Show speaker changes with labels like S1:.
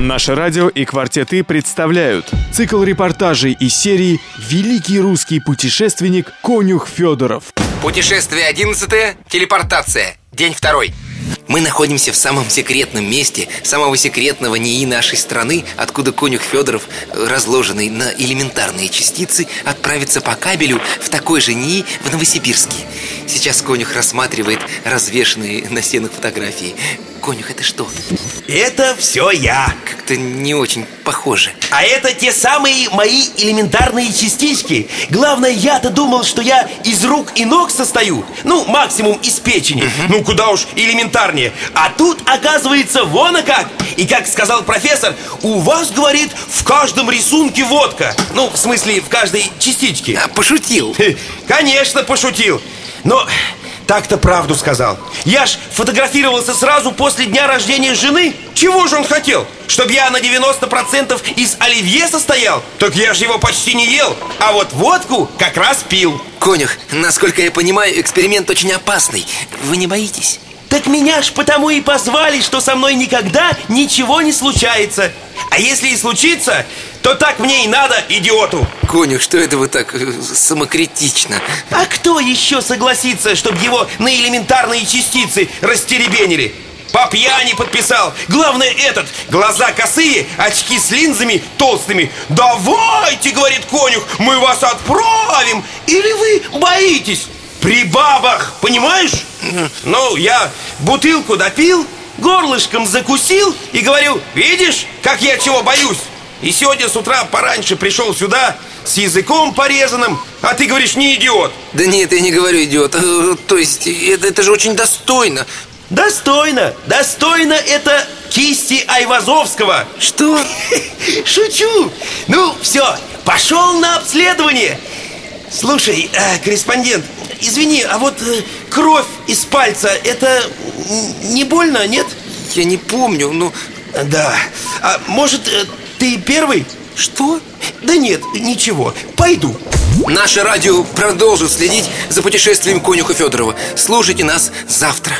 S1: Наше радио и «Квартеты» представляют цикл репортажей из серии «Великий русский путешественник Конюх Федоров».
S2: Путешествие одиннадцатое, телепортация, день второй. Мы находимся в самом секретном месте самого секретного НИИ нашей страны, откуда конюх Федоров, разложенный на элементарные частицы, отправится по кабелю в такой же НИИ в Новосибирске. Сейчас конюх рассматривает развешенные на стенах фотографии. Конюх, это что?
S3: Это все я.
S2: Как-то не очень похоже.
S3: А это те самые мои элементарные частички. Главное, я-то думал, что я из рук и ног состою. Ну, максимум из печени. Ну, куда уж элементарнее. А тут, оказывается, вон а как. И как сказал профессор У вас, говорит, в каждом рисунке водка Ну, в смысле, в каждой частичке.
S2: А, пошутил.
S3: Конечно, пошутил. Но так-то правду сказал Я ж фотографировался сразу после дня рождения жены Чего же он хотел? Чтоб я на 90% из оливье состоял? Так я ж его почти не ел А вот водку как раз пил
S2: Конюх, насколько я понимаю, эксперимент очень опасный Вы не боитесь?
S3: Так меня ж потому и позвали, что со мной никогда ничего не случается А если и случится, то так мне и надо, идиоту
S2: Конюх, что это вы так э, самокритично?
S3: А кто еще согласится, чтобы его на элементарные частицы растеребенили? По пьяни подписал Главное этот Глаза косые, очки с линзами толстыми Давайте, говорит конюх, мы вас отправим Или вы боитесь? При бабах, понимаешь? Ну, я бутылку допил Горлышком закусил И говорю, видишь, как я чего боюсь? И сегодня с утра пораньше пришел сюда С языком порезанным А ты говоришь, не идиот
S2: Да нет, я не говорю, идиот. Э, То есть, это, это же очень достойно.
S3: Достойно, достойно это кисти Айвазовского!
S2: Что?
S3: Шучу! Ну, все, пошел на обследование. Слушай, э, корреспондент, извини, а вот э, кровь из пальца Это не больно, нет?
S2: Я не помню, ну...
S3: Да, а может, э, ты первый?
S2: Что?
S3: Да нет, ничего, пойду
S2: Наше радио продолжит следить за путешествием конюха Федорова Слушайте нас завтра